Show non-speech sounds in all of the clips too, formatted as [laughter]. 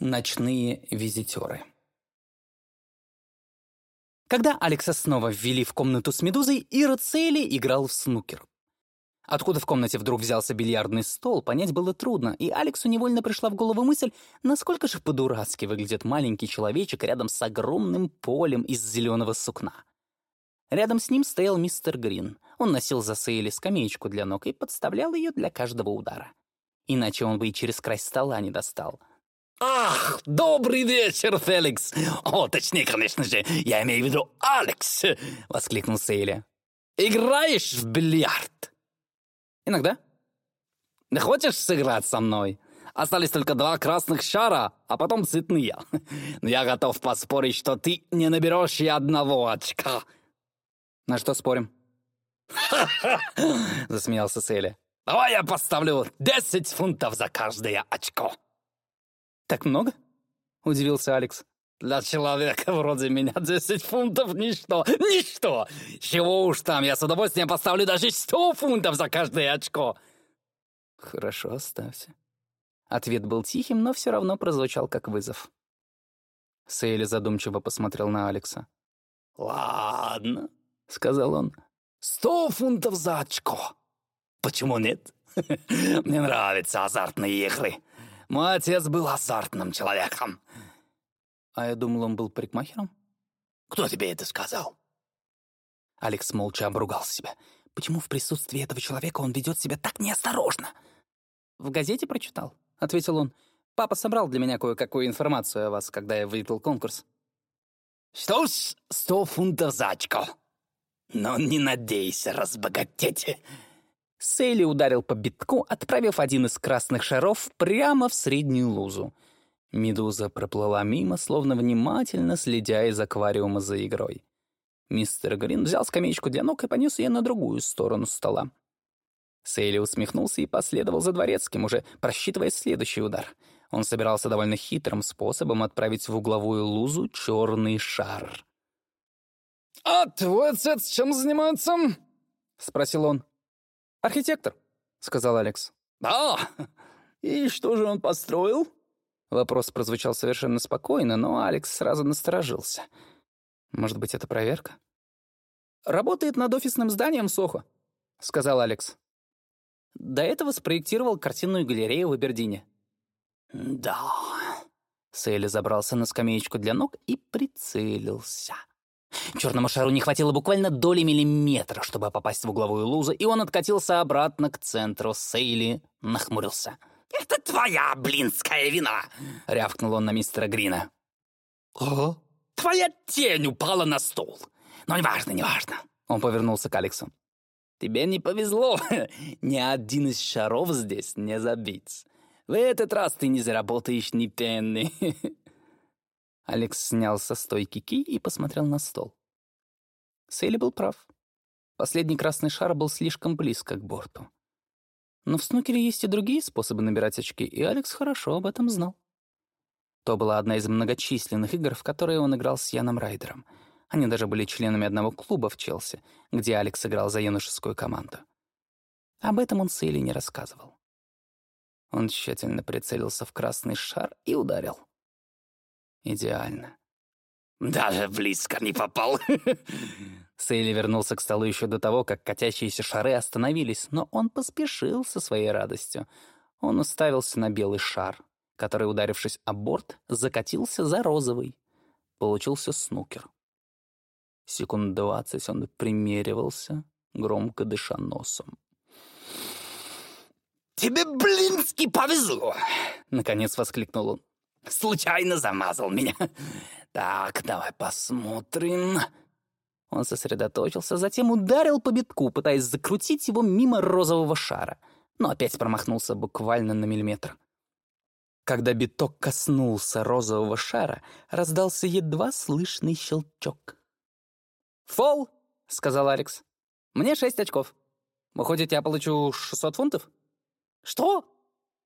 Ночные визитеры. Когда Алекса снова ввели в комнату с Медузой, Ира Цейли играл в снукер. Откуда в комнате вдруг взялся бильярдный стол, понять было трудно, и Алексу невольно пришла в голову мысль, насколько же по-дурацки выглядит маленький человечек рядом с огромным полем из зеленого сукна. Рядом с ним стоял мистер Грин. Он носил за Сейли скамеечку для ног и подставлял ее для каждого удара. Иначе он бы и через край стола не достал — «Ах, добрый вечер, Феликс! О, точнее, конечно же, я имею в виду Алекс!» — воскликнул Сейли. «Играешь в бильярд?» «Иногда». «Не хочешь сыграть со мной? Остались только два красных шара, а потом цветные. [laughs] Но я готов поспорить, что ты не наберешь и одного очка». «На что спорим?» [laughs] засмеялся Сейли. «Давай я поставлю десять фунтов за каждое очко». «Так много?» — удивился Алекс. «Для человека вроде меня десять фунтов — ничто! Ничто! Чего уж там, я с удовольствием поставлю даже сто фунтов за каждое очко!» «Хорошо, оставься». Ответ был тихим, но все равно прозвучал как вызов. Сейли задумчиво посмотрел на Алекса. «Ладно», — сказал он. «Сто фунтов за очко. Почему нет? [laughs] Мне нравятся азартные игры. Мой отец был азартным человеком». «А я думал, он был парикмахером?» «Кто тебе это сказал?» Алекс молча обругал себя. Почему в присутствии этого человека он ведет себя так неосторожно? «В газете прочитал», — ответил он. «Папа собрал для меня кое-какую информацию о вас, когда я выиграл конкурс». «Что ж, сто фунтов за очко. Но не надейся разбогатеть. Сейли ударил по битку, отправив один из красных шаров прямо в среднюю лузу. Медуза проплыла мимо, словно внимательно следя из аквариума за игрой. Мистер Грин взял скамеечку для ног и понес ее на другую сторону стола. Сейли усмехнулся и последовал за дворецким, уже просчитывая следующий удар. Он собирался довольно хитрым способом отправить в угловую лузу черный шар. «А твой отец чем занимается?» — спросил он. «Архитектор», — сказал Алекс. «Да? И что же он построил?» Вопрос прозвучал совершенно спокойно, но Алекс сразу насторожился. «Может быть, это проверка?» «Работает над офисным зданием Сохо», — сказал Алекс. До этого спроектировал картинную галерею в Абердине. «Да...» Сейли забрался на скамеечку для ног и прицелился. Черному шару не хватило буквально доли миллиметра, чтобы попасть в угловую лузу, и он откатился обратно к центру. Сейли нахмурился. «Это твоя блинская вина!» — рявкнул он на мистера Грина. «Ого?» «Твоя тень упала на стол. Но неважно, неважно». Он повернулся к Алексу. «Тебе не повезло. [laughs] Ни один из шаров здесь не забит. В этот раз ты не заработаешь ни пенны». [laughs] Алекс снял со стойки кий и посмотрел на стол. Сейли был прав. Последний красный шар был слишком близко к борту. Но в снукере есть и другие способы набирать очки, и Алекс хорошо об этом знал. То была одна из многочисленных игр, в которые он играл с Яном Райдером. Они даже были членами одного клуба в Челси, где Алекс играл за юношескую команду. Об этом он Сейли не рассказывал. Он тщательно прицелился в красный шар и ударил. Идеально. «Даже близко не попал!» [laughs] Сейли вернулся к столу еще до того, как катящиеся шары остановились, но он поспешил со своей радостью. Он уставился на белый шар, который, ударившись о борт, закатился за розовый. Получился снукер. Секунд двадцать он примеривался, громко дыша носом. «Тебе, блински, повезло!» — наконец воскликнул он. Случайно замазал меня. Так, давай посмотрим. Он сосредоточился, затем ударил по битку, пытаясь закрутить его мимо розового шара, но опять промахнулся буквально на миллиметр. Когда биток коснулся розового шара, раздался едва слышный щелчок. «Фол!» — сказал Алекс. «Мне шесть очков. Выходит, я получу 600 фунтов?» «Что?»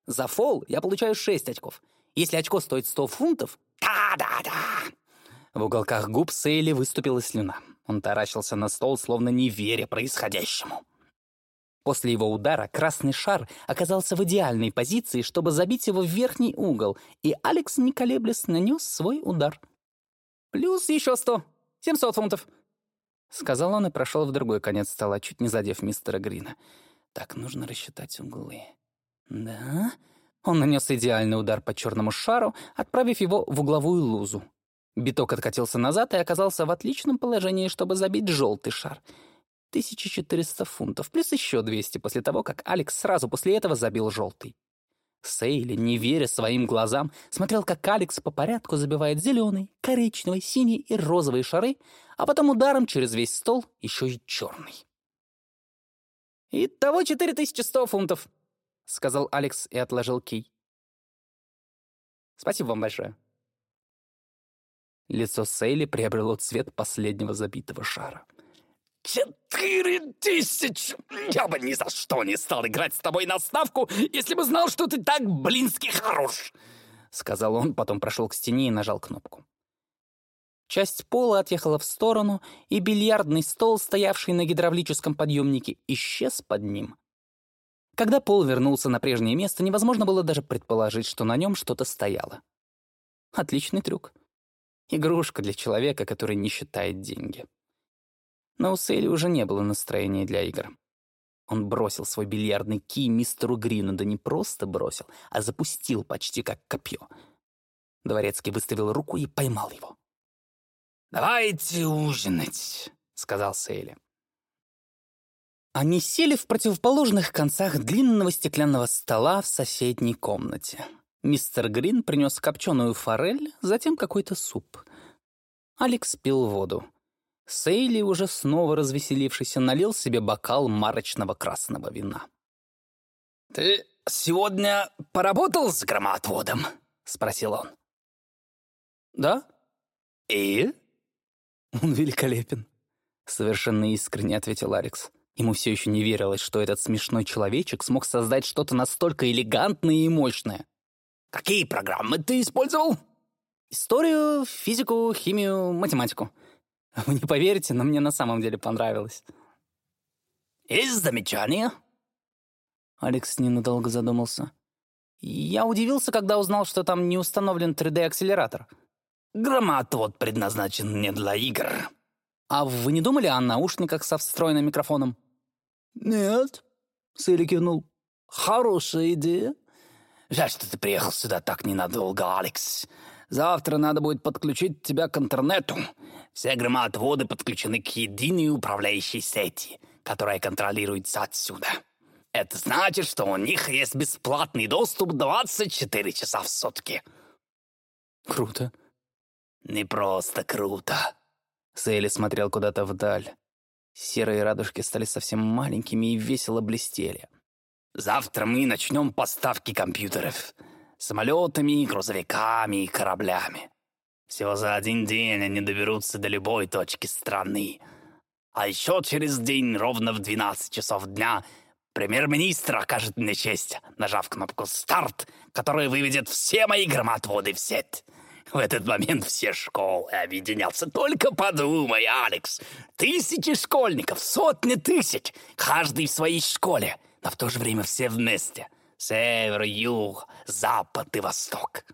«За фол я получаю шесть очков. Если очко стоит сто фунтов... Да-да-да!» В уголках губ Сейли выступила слюна. Он таращился на стол, словно не веря происходящему. После его удара красный шар оказался в идеальной позиции, чтобы забить его в верхний угол, и Алекс, не колеблясь, нанес свой удар. «Плюс еще сто. Семьсот фунтов», — сказал он и прошел в другой конец стола, чуть не задев мистера Грина. «Так, нужно рассчитать углы». «Да?» Он нанес идеальный удар по черному шару, отправив его в угловую лузу. Биток откатился назад и оказался в отличном положении, чтобы забить желтый шар. 1400 фунтов, плюс еще 200 после того, как Алекс сразу после этого забил желтый. Сейли, не веря своим глазам, смотрел, как Алекс по порядку забивает зеленый, коричневый, синий и розовые шары, а потом ударом через весь стол еще и черный. «Итого 4100 фунтов», — сказал Алекс и отложил кий. «Спасибо вам большое». Лицо Сейли приобрело цвет последнего забитого шара. «Четыре тысячи! Я бы ни за что не стал играть с тобой на ставку, если бы знал, что ты так блински хорош!» Сказал он, потом прошел к стене и нажал кнопку. Часть пола отъехала в сторону, и бильярдный стол, стоявший на гидравлическом подъемнике, исчез под ним. Когда пол вернулся на прежнее место, невозможно было даже предположить, что на нем что-то стояло. Отличный трюк. Игрушка для человека, который не считает деньги. Но у Сейли уже не было настроения для игр. Он бросил свой бильярдный кий мистеру Грину, да не просто бросил, а запустил почти как копье. Дворецкий выставил руку и поймал его. «Давайте ужинать», — сказал Сейли. Они сели в противоположных концах длинного стеклянного стола в соседней комнате. Мистер Грин принес копченую форель, затем какой-то суп. Алекс пил воду. Сейли, уже снова развеселившийся, налил себе бокал марочного красного вина. «Ты сегодня поработал с громоотводом?» — спросил он. «Да?» «И?» «Он великолепен», — совершенно искренне ответил Алекс. Ему все еще не верилось, что этот смешной человечек смог создать что-то настолько элегантное и мощное. «Какие программы ты использовал?» «Историю, физику, химию, математику. [laughs] Вы не поверите, но мне на самом деле понравилось». «Есть замечания?» Алекс ненадолго задумался. Я удивился, когда узнал, что там не установлен 3D-акселератор. «Громоотвод предназначен не для игр», «А вы не думали о наушниках со встроенным микрофоном?» «Нет», — Сэри кивнул. «Хорошая идея». «Жаль, что ты приехал сюда так ненадолго, Алекс. Завтра надо будет подключить тебя к интернету. Все громоотводы подключены к единой управляющей сети, которая контролируется отсюда. Это значит, что у них есть бесплатный доступ 24 часа в сутки». «Круто». «Не просто круто». Сейли смотрел куда-то вдаль. Серые радужки стали совсем маленькими и весело блестели. «Завтра мы начнем поставки компьютеров. Самолетами, грузовиками и кораблями. Всего за один день они доберутся до любой точки страны. А еще через день, ровно в 12 часов дня, премьер-министр окажет мне честь, нажав кнопку «Старт», которая выведет все мои громоотводы в сеть. В этот момент все школы объединятся. Только подумай, Алекс. Тысячи школьников, сотни тысяч. Каждый в своей школе, но в то же время все вместе. Север, юг, запад и восток.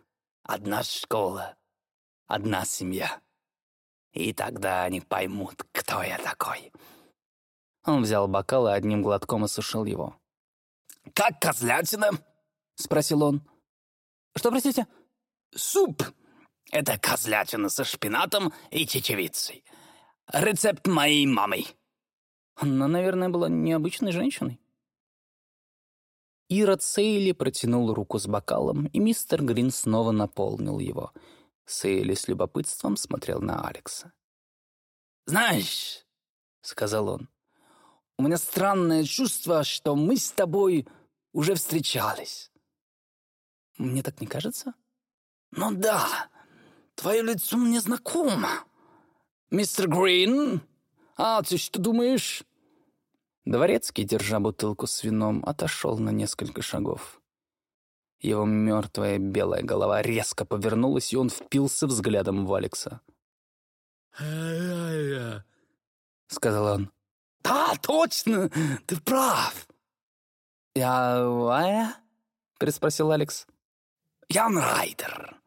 Одна школа, одна семья. И тогда они поймут, кто я такой. Он взял бокал и одним глотком осушил его. «Как козлятина?» — спросил он. «Что, простите?» «Суп!» Это козлятина со шпинатом и чечевицей. Рецепт моей мамы. Она, наверное, была необычной женщиной. Ира Сейли протянул руку с бокалом, и мистер Грин снова наполнил его. Сейли с любопытством смотрел на Алекса. «Знаешь», — сказал он, — «у меня странное чувство, что мы с тобой уже встречались». «Мне так не кажется?» «Ну да, Твое лицо мне знакомо. Мистер Грин, а ты что думаешь?» Дворецкий, держа бутылку с вином, отошел на несколько шагов. Его мертвая белая голова резко повернулась, и он впился взглядом в Алекса. сказал он. «Да, точно, ты прав. «Я Вая?» — переспросил Алекс. «Ян Райдер.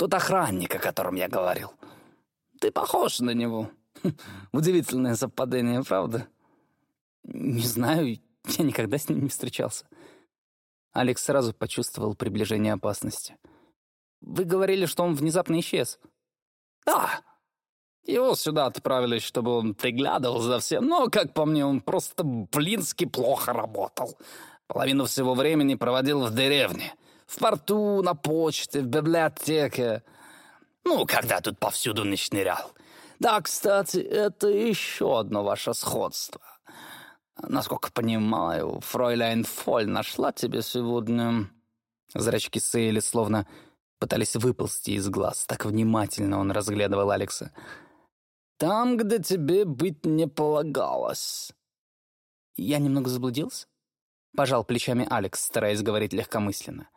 Тот охранник, о котором я говорил. Ты похож на него. [laughs] Удивительное совпадение, правда?» «Не знаю, я никогда с ним не встречался». Алекс сразу почувствовал приближение опасности. «Вы говорили, что он внезапно исчез». «Да, его сюда отправили, чтобы он приглядывал за всем, но, как по мне, он просто блински плохо работал. Половину всего времени проводил в деревне. В порту, на почте, в библиотеке. Ну, когда тут повсюду не шнырял. Да, кстати, это еще одно ваше сходство. Насколько понимаю, фройляйн Фоль нашла тебе сегодня... Зрачки Сейли словно пытались выползти из глаз. Так внимательно он разглядывал Алекса. Там, где тебе быть не полагалось. Я немного заблудился? Пожал плечами Алекс, стараясь говорить легкомысленно.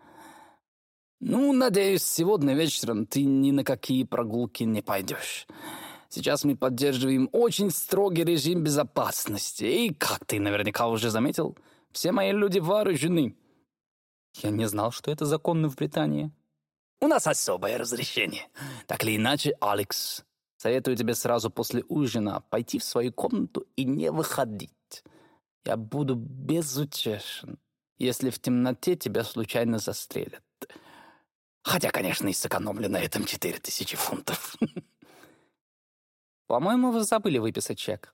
«Ну, надеюсь, сегодня вечером ты ни на какие прогулки не пойдешь. Сейчас мы поддерживаем очень строгий режим безопасности, и, как ты наверняка уже заметил, все мои люди вооружены». «Я не знал, что это законно в Британии». «У нас особое разрешение. Так или иначе, Алекс, Советую тебе сразу после ужина пойти в свою комнату и не выходить. Я буду безутешен, если в темноте тебя случайно застрелят. Хотя, конечно, и сэкономлю на этом четыре тысячи фунтов. [laughs] По-моему, вы забыли выписать чек.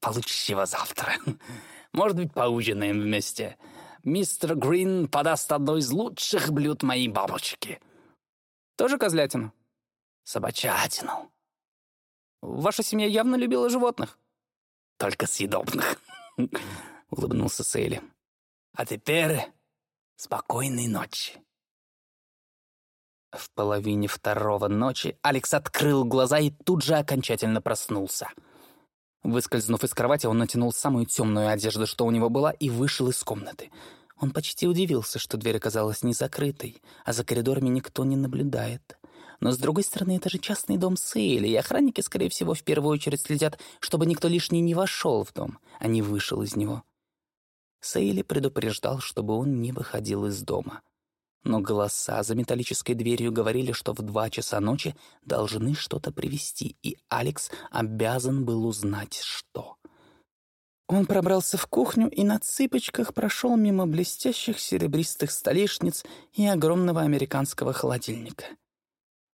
Получишь его завтра. [laughs] Может быть, поужинаем вместе. Мистер Грин подаст одно из лучших блюд моей бабушки. Тоже козлятину? Собачатину. Ваша семья явно любила животных. Только съедобных, [laughs] улыбнулся Сейли. А теперь спокойной ночи. В половине второго ночи Алекс открыл глаза и тут же окончательно проснулся. Выскользнув из кровати, он натянул самую темную одежду, что у него была, и вышел из комнаты. Он почти удивился, что дверь оказалась не закрытой, а за коридорами никто не наблюдает. Но, с другой стороны, это же частный дом Сейли, и охранники, скорее всего, в первую очередь следят, чтобы никто лишний не вошел в дом, а не вышел из него. Сейли предупреждал, чтобы он не выходил из дома. Но голоса за металлической дверью говорили, что в два часа ночи должны что-то привезти, и Алекс обязан был узнать, что. Он пробрался в кухню и на цыпочках прошел мимо блестящих серебристых столешниц и огромного американского холодильника —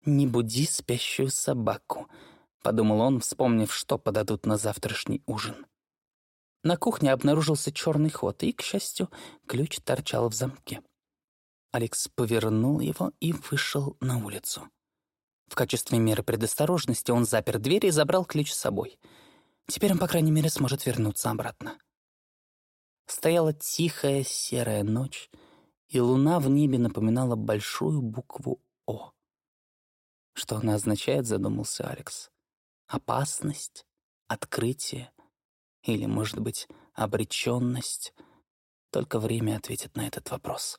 «Не буди спящую собаку», — подумал он, вспомнив, что подадут на завтрашний ужин. На кухне обнаружился черный ход, и, к счастью, ключ торчал в замке. Алекс повернул его и вышел на улицу. В качестве меры предосторожности он запер дверь и забрал ключ с собой. Теперь он, по крайней мере, сможет вернуться обратно. Стояла тихая серая ночь, и луна в небе напоминала большую букву «О». Что она означает, задумался Алекс. Опасность? Открытие? Или, может быть, обреченность? Только время ответит на этот вопрос.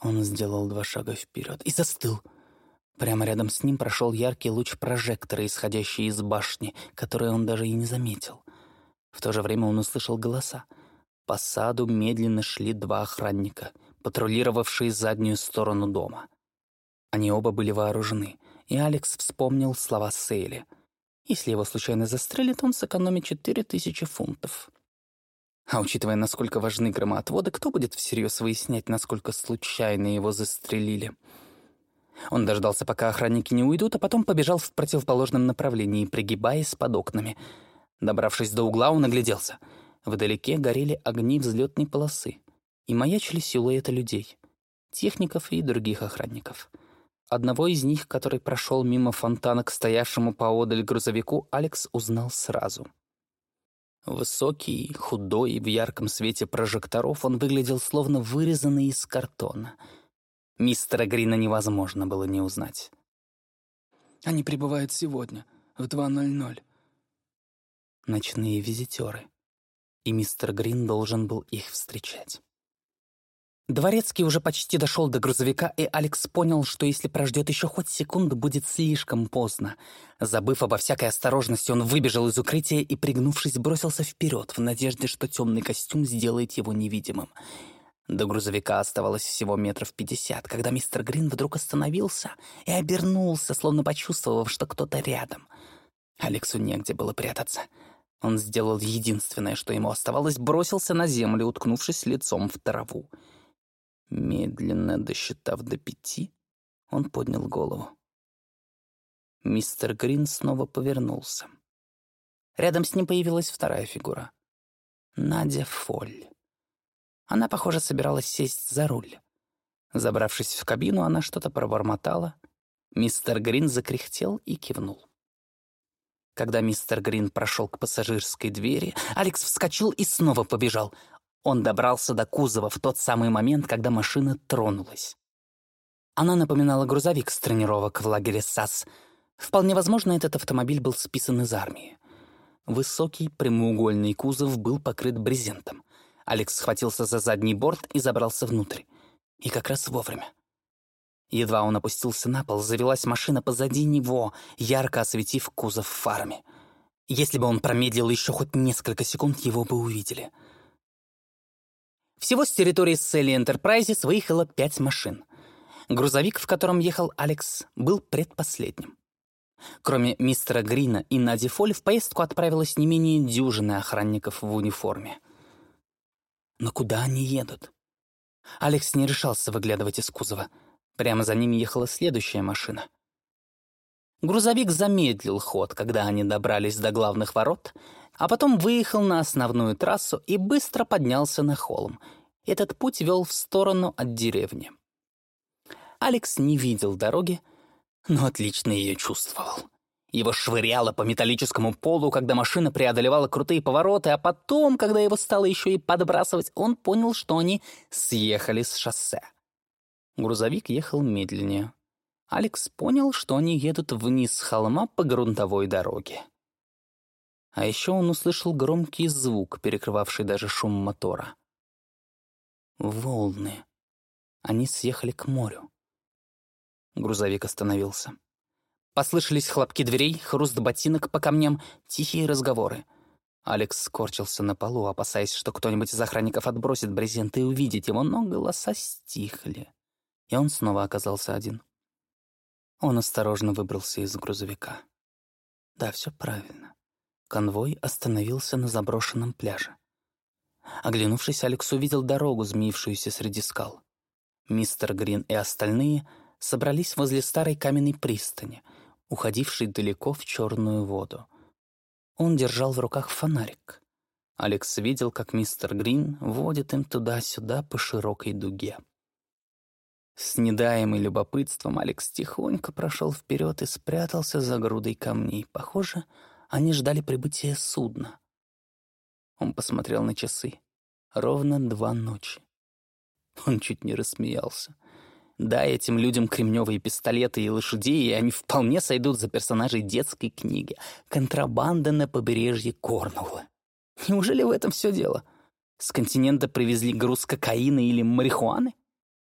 Он сделал два шага вперед и застыл. Прямо рядом с ним прошел яркий луч прожектора, исходящий из башни, который он даже и не заметил. В то же время он услышал голоса. По саду медленно шли два охранника, патрулировавшие заднюю сторону дома — они оба были вооружены, и Алекс вспомнил слова Сейли. Если его случайно застрелят, он сэкономит четыре тысячи фунтов. А учитывая, насколько важны громоотводы, кто будет всерьез выяснять, насколько случайно его застрелили? Он дождался, пока охранники не уйдут, а потом побежал в противоположном направлении, пригибаясь под окнами. Добравшись до угла, он огляделся. Вдалеке горели огни взлетной полосы и маячили силуэты людей, техников и других охранников. Одного из них, который прошел мимо фонтана к стоявшему поодаль грузовику, Алекс узнал сразу. Высокий, худой, в ярком свете прожекторов он выглядел словно вырезанный из картона. Мистера Грина невозможно было не узнать. «Они прибывают сегодня, в 2.00». Ночные визитеры. И мистер Грин должен был их встречать. Дворецкий уже почти дошел до грузовика, и Алекс понял, что если прождет еще хоть секунду, будет слишком поздно. Забыв обо всякой осторожности, он выбежал из укрытия и, пригнувшись, бросился вперед, в надежде, что темный костюм сделает его невидимым. До грузовика оставалось всего метров пятьдесят, когда мистер Грин вдруг остановился и обернулся, словно почувствовав, что кто-то рядом. Алексу негде было прятаться. Он сделал единственное, что ему оставалось, бросился на землю, уткнувшись лицом в траву. Медленно досчитав до пяти, он поднял голову. Мистер Грин снова повернулся. Рядом с ним появилась вторая фигура. Надя Фоль. Она, похоже, собиралась сесть за руль. Забравшись в кабину, она что-то пробормотала. Мистер Грин закряхтел и кивнул. Когда мистер Грин прошел к пассажирской двери, Алекс вскочил и снова побежал. Он добрался до кузова в тот самый момент, когда машина тронулась. Она напоминала грузовик с тренировок в лагере САС. Вполне возможно, этот автомобиль был списан из армии. Высокий прямоугольный кузов был покрыт брезентом. Алекс схватился за задний борт и забрался внутрь. И как раз вовремя. Едва он опустился на пол, завелась машина позади него, ярко осветив кузов фарами. Если бы он промедлил еще хоть несколько секунд, его бы увидели — всего с территории Селли Энтерпрайзис выехало пять машин. Грузовик, в котором ехал Алекс, был предпоследним. Кроме мистера Грина и Нади Фоль, в поездку отправилось не менее дюжины охранников в униформе. Но куда они едут? Алекс не решался выглядывать из кузова. Прямо за ними ехала следующая машина. Грузовик замедлил ход, когда они добрались до главных ворот, а потом выехал на основную трассу и быстро поднялся на холм. Этот путь вел в сторону от деревни. Алекс не видел дороги, но отлично ее чувствовал. Его швыряло по металлическому полу, когда машина преодолевала крутые повороты, а потом, когда его стало еще и подбрасывать, он понял, что они съехали с шоссе. Грузовик ехал медленнее. Алекс понял, что они едут вниз с холма по грунтовой дороге. А еще он услышал громкий звук, перекрывавший даже шум мотора. Волны. Они съехали к морю. Грузовик остановился. Послышались хлопки дверей, хруст ботинок по камням, тихие разговоры. Алекс скорчился на полу, опасаясь, что кто-нибудь из охранников отбросит брезент и увидит его, но голоса стихли, и он снова оказался один. Он осторожно выбрался из грузовика. Да, все правильно. Конвой остановился на заброшенном пляже. Оглянувшись, Алекс увидел дорогу, змеившуюся среди скал. Мистер Грин и остальные собрались возле старой каменной пристани, уходившей далеко в черную воду. Он держал в руках фонарик. Алекс видел, как мистер Грин водит им туда-сюда по широкой дуге. С недаемой любопытством Алекс тихонько прошел вперед и спрятался за грудой камней. Похоже, они ждали прибытия судна. Он посмотрел на часы. Ровно два ночи. Он чуть не рассмеялся. Да, этим людям кремневые пистолеты и лошади, и они вполне сойдут за персонажей детской книги. Контрабанда на побережье Корнуолла. Неужели в этом все дело? С континента привезли груз кокаина или марихуаны?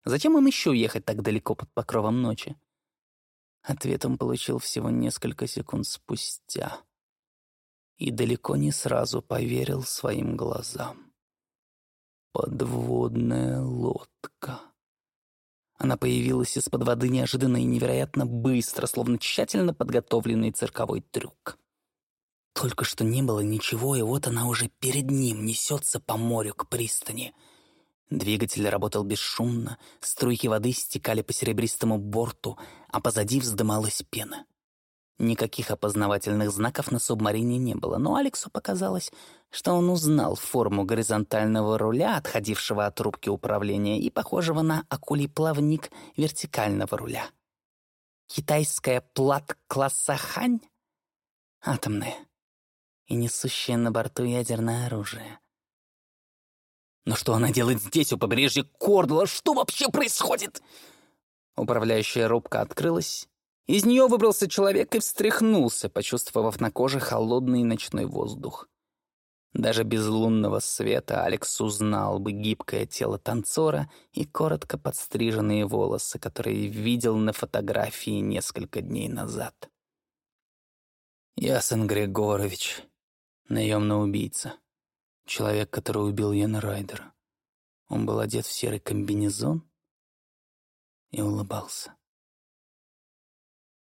Зачем им еще ехать так далеко под покровом ночи? Ответ он получил всего несколько секунд спустя и далеко не сразу поверил своим глазам. Подводная лодка. Она появилась из-под воды неожиданно и невероятно быстро, словно тщательно подготовленный цирковой трюк. Только что не было ничего, и вот она уже перед ним несется по морю к пристани. Двигатель работал бесшумно, струйки воды стекали по серебристому борту, а позади вздымалась пена. Никаких опознавательных знаков на субмарине не было, но Алексу показалось, что он узнал форму горизонтального руля, отходившего от рубки управления, и похожего на акулий плавник вертикального руля. Китайская плат класса «Хань»? Атомная. И несущее на борту ядерное оружие. Но что она делает здесь, у побережья Кордула? Что вообще происходит? Управляющая рубка открылась, из нее выбрался человек и встряхнулся, почувствовав на коже холодный ночной воздух. Даже без лунного света Алекс узнал бы гибкое тело танцора и коротко подстриженные волосы, которые видел на фотографии несколько дней назад. Ясен Григорович, наемный убийца, человек, который убил Яна Райдера. Он был одет в серый комбинезон и улыбался.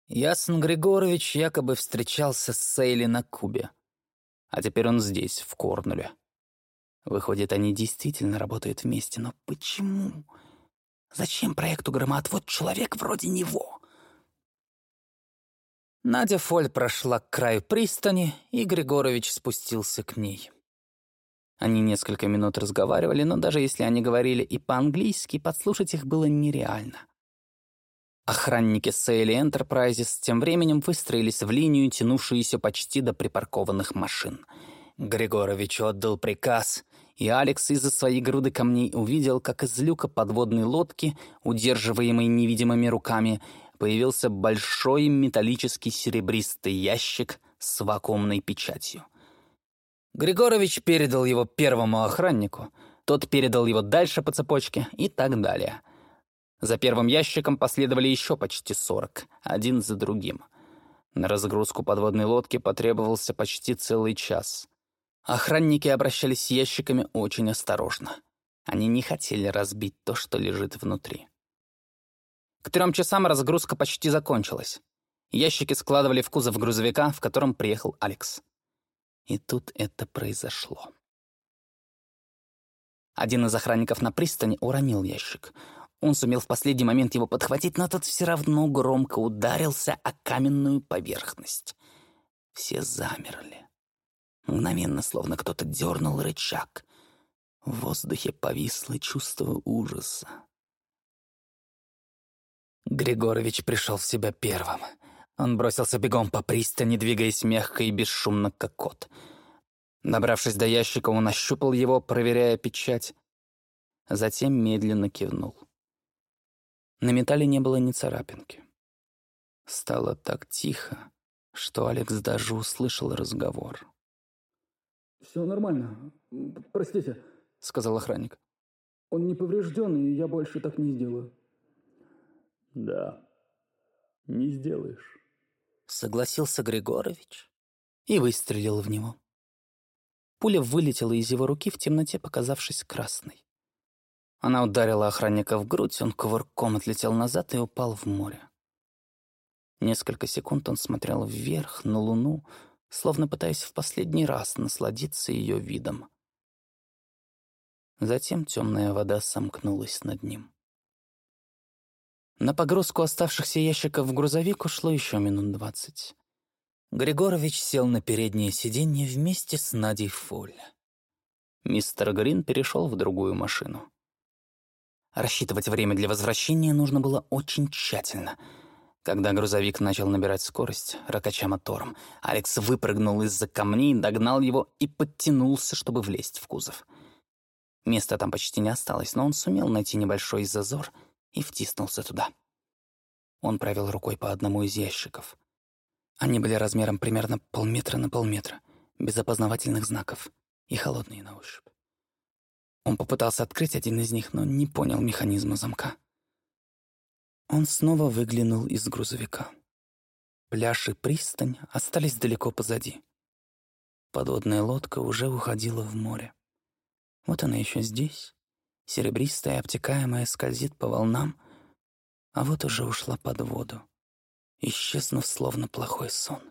Ясен Григорович якобы встречался с Сейли на Кубе, а теперь он здесь, в Корнуле. Выходит, они действительно работают вместе, но почему? Зачем проекту громоотвод человек вроде него? Надя Фоль прошла к краю пристани, и Григорович спустился к ней. Они несколько минут разговаривали, но даже если они говорили и по-английски, подслушать их было нереально. Охранники Сейли Энтерпрайзес тем временем выстроились в линию, тянувшуюся почти до припаркованных машин. Григорович отдал приказ, и Алекс из-за своей груды камней увидел, как из люка подводной лодки, удерживаемой невидимыми руками, появился большой металлический серебристый ящик с вакуумной печатью. Григорович передал его первому охраннику, тот передал его дальше по цепочке и так далее — за первым ящиком последовали еще почти сорок, один за другим. На разгрузку подводной лодки потребовался почти целый час. Охранники обращались с ящиками очень осторожно. Они не хотели разбить то, что лежит внутри. К трем часам разгрузка почти закончилась. Ящики складывали в кузов грузовика, в котором приехал Алекс. И тут это произошло. Один из охранников на пристани уронил ящик. Он сумел в последний момент его подхватить, но тот все равно громко ударился о каменную поверхность. Все замерли. Мгновенно, словно кто-то дернул рычаг. В воздухе повисло чувство ужаса. Григорович пришел в себя первым. Он бросился бегом по пристани, двигаясь мягко и бесшумно, как кот. Добравшись до ящика, он ощупал его, проверяя печать. Затем медленно кивнул. На металле не было ни царапинки. Стало так тихо, что Алекс даже услышал разговор. «Все нормально. Простите», — сказал охранник. «Он не поврежден, и я больше так не сделаю». «Да, не сделаешь», — согласился Григорович и выстрелил в него. Пуля вылетела из его руки в темноте, показавшись красной. Она ударила охранника в грудь, он кувырком отлетел назад и упал в море. Несколько секунд он смотрел вверх, на луну, словно пытаясь в последний раз насладиться ее видом. Затем темная вода сомкнулась над ним. На погрузку оставшихся ящиков в грузовик ушло еще минут двадцать. Григорович сел на переднее сиденье вместе с Надей Фоль. Мистер Грин перешел в другую машину. Рассчитывать время для возвращения нужно было очень тщательно. Когда грузовик начал набирать скорость, ракача мотором, Алекс выпрыгнул из-за камней, догнал его и подтянулся, чтобы влезть в кузов. Места там почти не осталось, но он сумел найти небольшой зазор и втиснулся туда. Он провел рукой по одному из ящиков. Они были размером примерно полметра на полметра, без опознавательных знаков и холодные на ощупь. Он попытался открыть один из них, но не понял механизма замка. Он снова выглянул из грузовика. Пляж и пристань остались далеко позади. Подводная лодка уже уходила в море. Вот она еще здесь, серебристая, обтекаемая, скользит по волнам, а вот уже ушла под воду, исчезнув словно плохой сон.